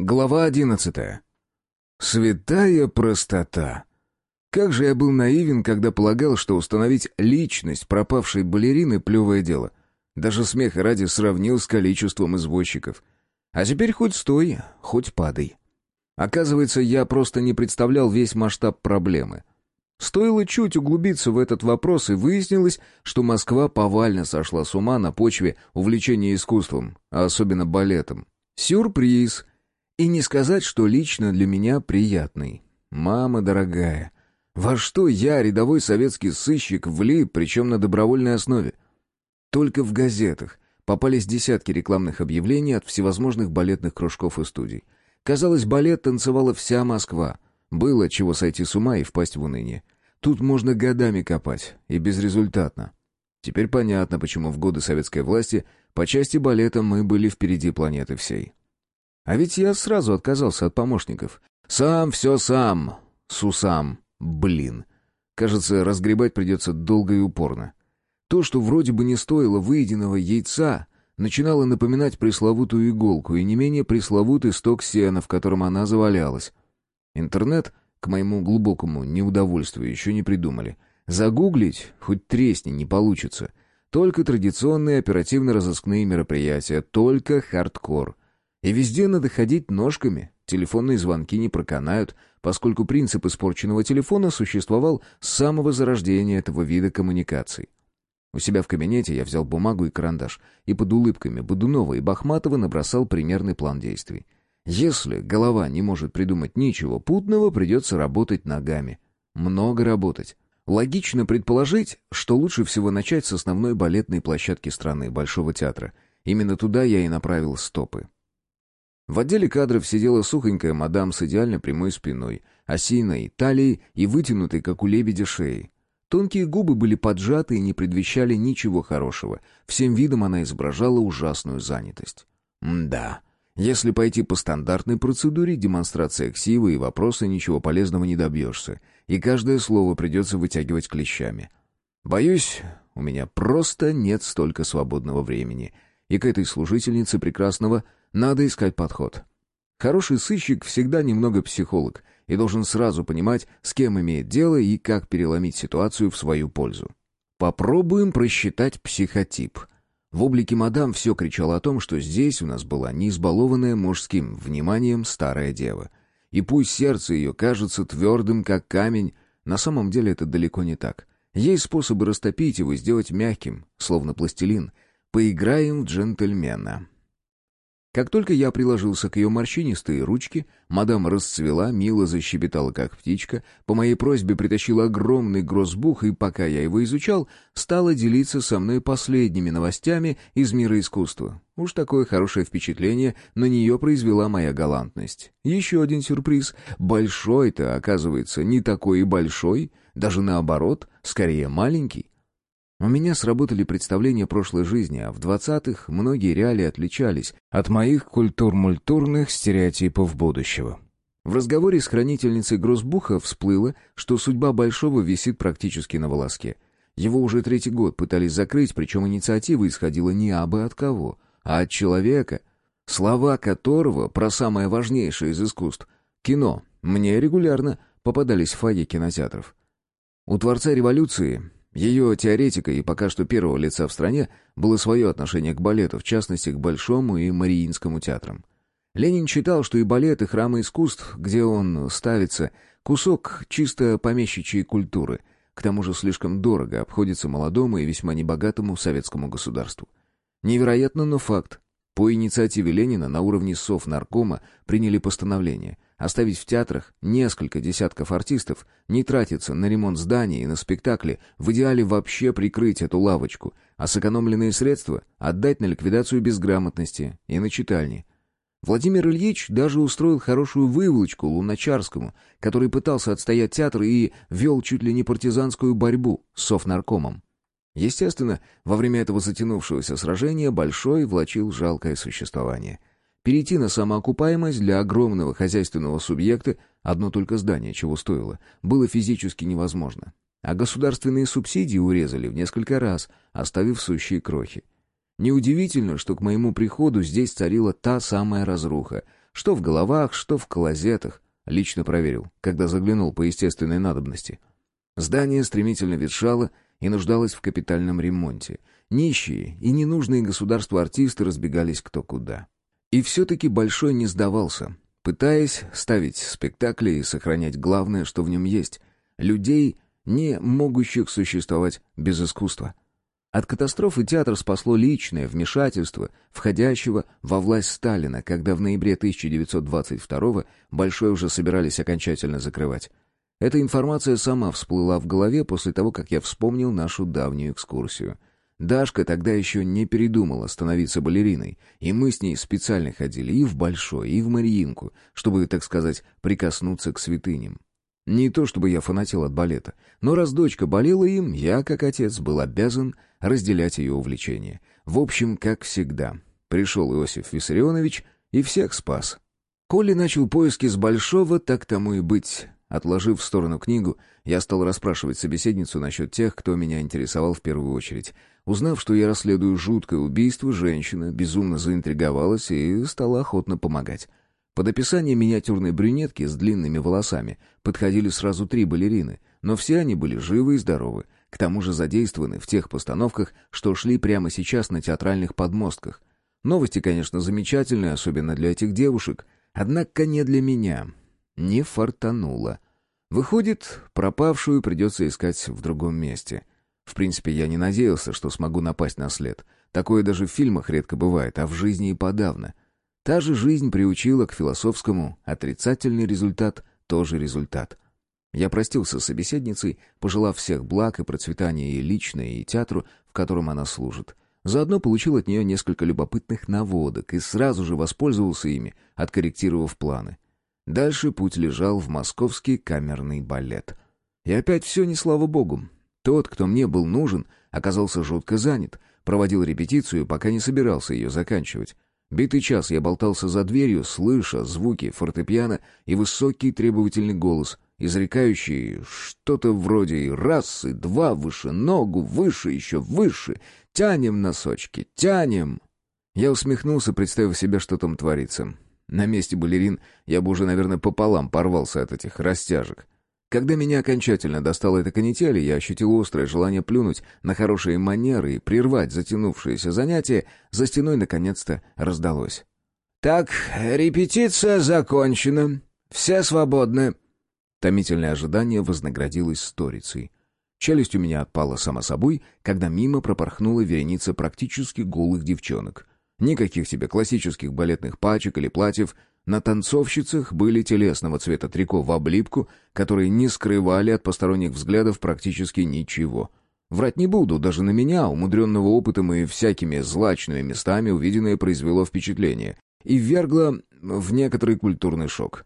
Глава одиннадцатая. Святая простота. Как же я был наивен, когда полагал, что установить личность пропавшей балерины — плевое дело. Даже смеха ради сравнил с количеством извозчиков. А теперь хоть стой, хоть падай. Оказывается, я просто не представлял весь масштаб проблемы. Стоило чуть углубиться в этот вопрос, и выяснилось, что Москва повально сошла с ума на почве увлечения искусством, а особенно балетом. Сюрприз! И не сказать, что лично для меня приятный. Мама дорогая, во что я, рядовой советский сыщик, влип, причем на добровольной основе? Только в газетах попались десятки рекламных объявлений от всевозможных балетных кружков и студий. Казалось, балет танцевала вся Москва. Было чего сойти с ума и впасть в уныние. Тут можно годами копать, и безрезультатно. Теперь понятно, почему в годы советской власти по части балета мы были впереди планеты всей. А ведь я сразу отказался от помощников. Сам все сам. Сусам. Блин. Кажется, разгребать придется долго и упорно. То, что вроде бы не стоило выеденного яйца, начинало напоминать пресловутую иголку и не менее пресловутый сток сена, в котором она завалялась. Интернет, к моему глубокому неудовольствию, еще не придумали. Загуглить хоть тресни не получится. Только традиционные оперативно-розыскные мероприятия, только хардкор. И везде надо ходить ножками, телефонные звонки не проканают, поскольку принцип испорченного телефона существовал с самого зарождения этого вида коммуникаций. У себя в кабинете я взял бумагу и карандаш и под улыбками Бодунова и Бахматова набросал примерный план действий. Если голова не может придумать ничего путного, придется работать ногами. Много работать. Логично предположить, что лучше всего начать с основной балетной площадки страны, Большого театра. Именно туда я и направил стопы. В отделе кадров сидела сухонькая мадам с идеально прямой спиной, осиной, талией и вытянутой, как у лебедя, шеей. Тонкие губы были поджаты и не предвещали ничего хорошего. Всем видом она изображала ужасную занятость. да, если пойти по стандартной процедуре, демонстрация ксивы и вопросы ничего полезного не добьешься, и каждое слово придется вытягивать клещами. Боюсь, у меня просто нет столько свободного времени, и к этой служительнице прекрасного надо искать подход. Хороший сыщик всегда немного психолог и должен сразу понимать, с кем имеет дело и как переломить ситуацию в свою пользу. Попробуем просчитать психотип. В облике мадам все кричало о том, что здесь у нас была не избалованная мужским вниманием старая дева. И пусть сердце ее кажется твердым, как камень, на самом деле это далеко не так. Есть способы растопить его, сделать мягким, словно пластилин. Поиграем в джентльмена. Как только я приложился к ее морщинистой ручке, мадам расцвела, мило защебетала, как птичка, по моей просьбе притащила огромный грозбух, и пока я его изучал, стала делиться со мной последними новостями из мира искусства. Уж такое хорошее впечатление на нее произвела моя галантность. Еще один сюрприз. Большой-то, оказывается, не такой и большой, даже наоборот, скорее маленький. У меня сработали представления прошлой жизни, а в двадцатых многие реалии отличались от моих культур-мультурных стереотипов будущего. В разговоре с хранительницей Грозбуха всплыло, что судьба Большого висит практически на волоске. Его уже третий год пытались закрыть, причем инициатива исходила не абы от кого, а от человека, слова которого про самое важнейшее из искусств — кино — мне регулярно попадались в фойе кинотеатров. У Творца революции ее теоретика и пока что первого лица в стране было свое отношение к балету, в частности, к Большому и Мариинскому театрам. Ленин считал, что и балет, и храмы искусств, где он ставится, кусок чисто помещичьей культуры, к тому же слишком дорого обходится молодому и весьма небогатому советскому государству. Невероятно, но факт. По инициативе Ленина на уровне Совнаркома приняли постановление – Оставить в театрах несколько десятков артистов, не тратиться на ремонт зданий и на спектакли, в идеале вообще прикрыть эту лавочку, а сэкономленные средства отдать на ликвидацию безграмотности и на читальни. Владимир Ильич даже устроил хорошую выволочку Луначарскому, который пытался отстоять театр и вел чуть ли не партизанскую борьбу с совнаркомом. Естественно, во время этого затянувшегося сражения Большой влачил жалкое существование. Перейти на самоокупаемость для огромного хозяйственного субъекта, одно только здание чего стоило, было физически невозможно. А государственные субсидии урезали в несколько раз, оставив сущие крохи. Неудивительно, что к моему приходу здесь царила та самая разруха. Что в головах, что в клозетах. Лично проверил, когда заглянул по естественной надобности. Здание стремительно ветшало и нуждалось в капитальном ремонте. Нищие и ненужные государству артисты разбегались кто куда. И все-таки Большой не сдавался, пытаясь ставить спектакли и сохранять главное, что в нем есть — людей, не могущих существовать без искусства. От катастрофы театр спасло личное вмешательство входящего во власть Сталина, когда в ноябре 1922 Большой уже собирались окончательно закрывать. Эта информация сама всплыла в голове после того, как я вспомнил нашу давнюю экскурсию. Дашка тогда еще не передумала становиться балериной, и мы с ней специально ходили и в Большой, и в Мариинку, чтобы, так сказать, прикоснуться к святыням. Не то чтобы я фанател от балета, но раз дочка болела им, я, как отец, был обязан разделять ее увлечение. В общем, как всегда. Пришел Иосиф Виссарионович и всех спас. Коли начал поиски с Большого, так тому и быть. Отложив в сторону книгу, я стал расспрашивать собеседницу насчет тех, кто меня интересовал в первую очередь. Узнав, что я расследую жуткое убийство, женщина безумно заинтриговалась и стала охотно помогать. Под описание миниатюрной брюнетки с длинными волосами подходили сразу три балерины, но все они были живы и здоровы, к тому же задействованы в тех постановках, что шли прямо сейчас на театральных подмостках. Новости, конечно, замечательные, особенно для этих девушек, однако не для меня не фартануло. Выходит, пропавшую придется искать в другом месте. В принципе, я не надеялся, что смогу напасть на след. Такое даже в фильмах редко бывает, а в жизни и подавно. Та же жизнь приучила к философскому «отрицательный результат — тоже результат». Я простился с собеседницей, пожелав всех благ и процветания и личной, и театру, в котором она служит. Заодно получил от нее несколько любопытных наводок и сразу же воспользовался ими, откорректировав планы. Дальше путь лежал в московский камерный балет. И опять все не слава богу. Тот, кто мне был нужен, оказался жутко занят, проводил репетицию, пока не собирался ее заканчивать. Битый час я болтался за дверью, слыша звуки фортепиано и высокий требовательный голос, изрекающий что-то вроде «раз» и «два» выше ногу, выше, еще выше, тянем носочки, тянем. Я усмехнулся, представив себе, что там творится. На месте балерин я бы уже, наверное, пополам порвался от этих растяжек. Когда меня окончательно достала эта канитель, я ощутил острое желание плюнуть на хорошие манеры и прервать затянувшееся занятие, за стеной наконец-то раздалось. «Так, репетиция закончена. Все свободны». Томительное ожидание вознаградилось сторицей. Челюсть у меня отпала само собой, когда мимо пропорхнула вереница практически голых девчонок — Никаких тебе классических балетных пачек или платьев. На танцовщицах были телесного цвета трико в облипку, которые не скрывали от посторонних взглядов практически ничего. Врать не буду, даже на меня, умудренного опытом и всякими злачными местами, увиденное произвело впечатление и ввергло в некоторый культурный шок.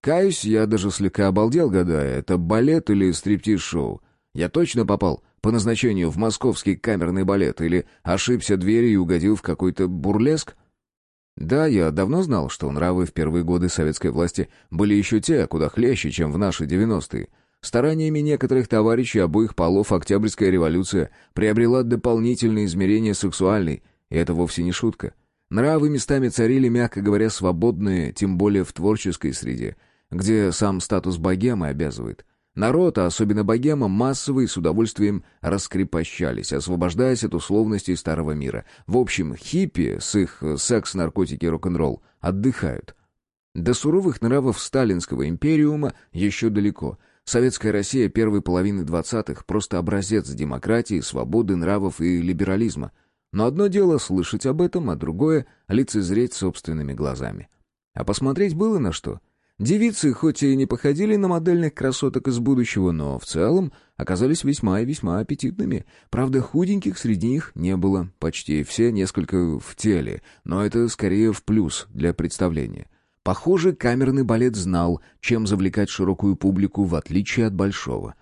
Каюсь, я даже слегка обалдел, гадая, это балет или стриптиз-шоу. Я точно попал по назначению в московский камерный балет или ошибся дверью и угодил в какой-то бурлеск? Да, я давно знал, что нравы в первые годы советской власти были еще те, куда хлеще, чем в наши девяностые. Стараниями некоторых товарищей обоих полов Октябрьская революция приобрела дополнительные измерения сексуальной, и это вовсе не шутка. Нравы местами царили, мягко говоря, свободные, тем более в творческой среде, где сам статус богемы обязывает. Народ, а особенно богема, массово и с удовольствием раскрепощались, освобождаясь от условностей старого мира. В общем, хиппи с их секс, наркотики, рок-н-ролл отдыхают. До суровых нравов сталинского империума еще далеко. Советская Россия первой половины двадцатых просто образец демократии, свободы нравов и либерализма. Но одно дело слышать об этом, а другое — лицезреть собственными глазами. А посмотреть было на что — Девицы, хоть и не походили на модельных красоток из будущего, но в целом оказались весьма и весьма аппетитными. Правда, худеньких среди них не было, почти все несколько в теле, но это скорее в плюс для представления. Похоже, камерный балет знал, чем завлекать широкую публику, в отличие от большого.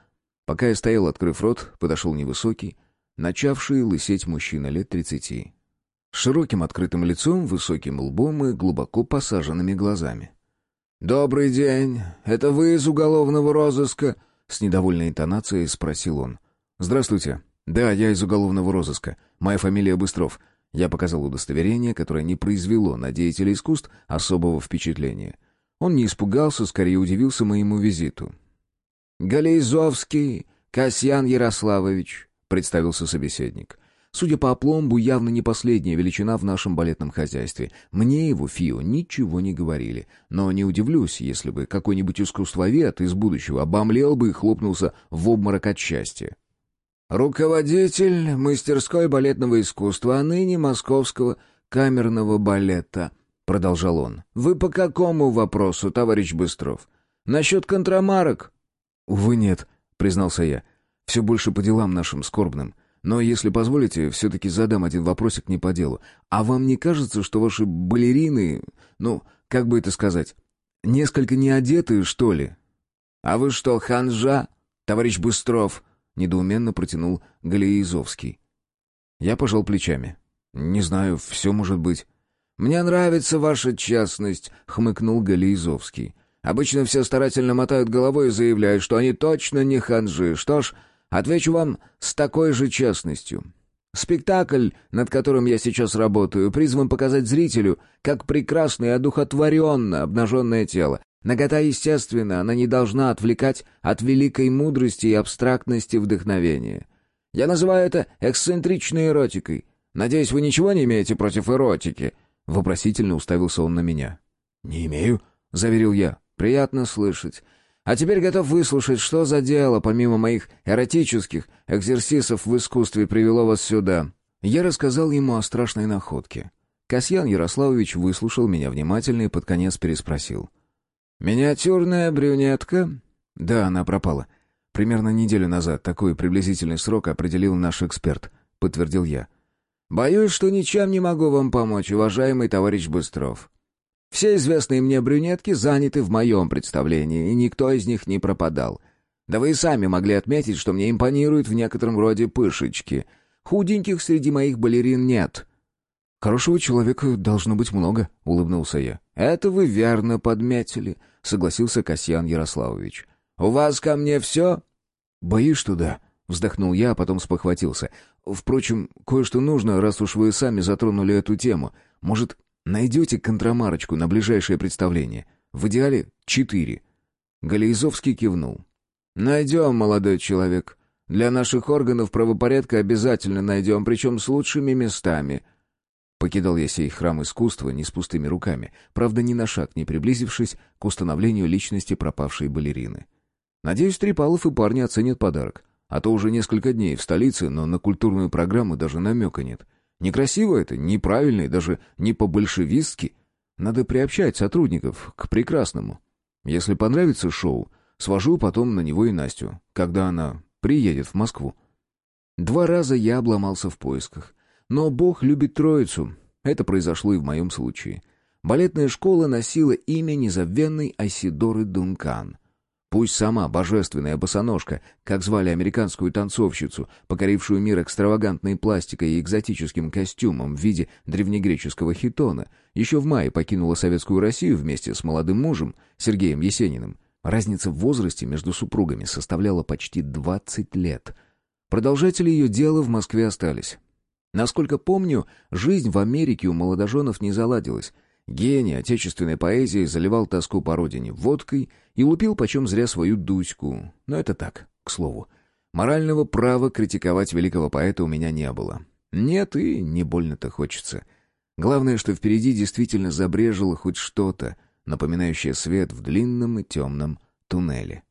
Пока я стоял, открыв рот, подошел невысокий, начавший лысеть мужчина лет тридцати. С широким открытым лицом, высоким лбом и глубоко посаженными глазами. «Добрый день. Это вы из уголовного розыска?» С недовольной интонацией спросил он. «Здравствуйте. Да, я из уголовного розыска. Моя фамилия Быстров. Я показал удостоверение, которое не произвело на деятеля искусств особого впечатления. Он не испугался, скорее удивился моему визиту. «Галейзовский Касьян Ярославович», — представился собеседник. Судя по опломбу, явно не последняя величина в нашем балетном хозяйстве. Мне его, Фио, ничего не говорили. Но не удивлюсь, если бы какой-нибудь искусствовед из будущего обомлел бы и хлопнулся в обморок от счастья. «Руководитель мастерской балетного искусства, а ныне московского камерного балета», — продолжал он. «Вы по какому вопросу, товарищ Быстров? Насчет контрамарок?» «Увы, нет», — признался я. «Все больше по делам нашим скорбным. Но, если позволите, все-таки задам один вопросик не по делу. А вам не кажется, что ваши балерины, ну, как бы это сказать, несколько не одеты, что ли?» «А вы что, ханжа, товарищ Быстров?» — недоуменно протянул Галиизовский. Я пожал плечами. «Не знаю, все может быть». «Мне нравится ваша честность», — хмыкнул Галиизовский. «Обычно все старательно мотают головой и заявляют, что они точно не ханжи. Что ж, Отвечу вам с такой же честностью. Спектакль, над которым я сейчас работаю, призван показать зрителю, как прекрасно и одухотворенно обнаженное тело. Нагота естественна, она не должна отвлекать от великой мудрости и абстрактности вдохновения. Я называю это эксцентричной эротикой. Надеюсь, вы ничего не имеете против эротики?» Вопросительно уставился он на меня. «Не имею», — заверил я. «Приятно слышать. А теперь готов выслушать, что за дело, помимо моих эротических экзерсисов в искусстве, привело вас сюда». Я рассказал ему о страшной находке. Касьян Ярославович выслушал меня внимательно и под конец переспросил. «Миниатюрная брюнетка?» «Да, она пропала. Примерно неделю назад. Такой приблизительный срок определил наш эксперт», — подтвердил я. «Боюсь, что ничем не могу вам помочь, уважаемый товарищ Быстров. Все известные мне брюнетки заняты в моем представлении, и никто из них не пропадал. Да вы и сами могли отметить, что мне импонируют в некотором роде пышечки. Худеньких среди моих балерин нет». «Хорошего человека должно быть много», — улыбнулся я. «Это вы верно подметили», — согласился Касьян Ярославович. «У вас ко мне все?» «Боюсь, что да», — вздохнул я, а потом спохватился. «Впрочем, кое-что нужно, раз уж вы сами затронули эту тему. Может, Найдете контрамарочку на ближайшее представление. В идеале четыре». Галиизовский кивнул. «Найдем, молодой человек. Для наших органов правопорядка обязательно найдем, причем с лучшими местами». Покидал я сей храм искусства не с пустыми руками, правда, ни на шаг не приблизившись к установлению личности пропавшей балерины. Надеюсь, Трипалов и парни оценят подарок. А то уже несколько дней в столице, но на культурную программу даже намека нет. Некрасиво это, неправильно и даже не по-большевистски. Надо приобщать сотрудников к прекрасному. Если понравится шоу, свожу потом на него и Настю, когда она приедет в Москву. Два раза я обломался в поисках. Но Бог любит троицу. Это произошло и в моем случае. Балетная школа носила имя незабвенной Асидоры Дункан. Пусть сама божественная босоножка, как звали американскую танцовщицу, покорившую мир экстравагантной пластикой и экзотическим костюмом в виде древнегреческого хитона, еще в мае покинула Советскую Россию вместе с молодым мужем Сергеем Есениным. Разница в возрасте между супругами составляла почти 20 лет. Продолжатели ее дела в Москве остались. Насколько помню, жизнь в Америке у молодоженов не заладилась, Гений отечественной поэзии заливал тоску по родине водкой и лупил почем зря свою Дуську. Но это так, к слову. Морального права критиковать великого поэта у меня не было. Нет, и не больно-то хочется. Главное, что впереди действительно забрежило хоть что-то, напоминающее свет в длинном и темном туннеле.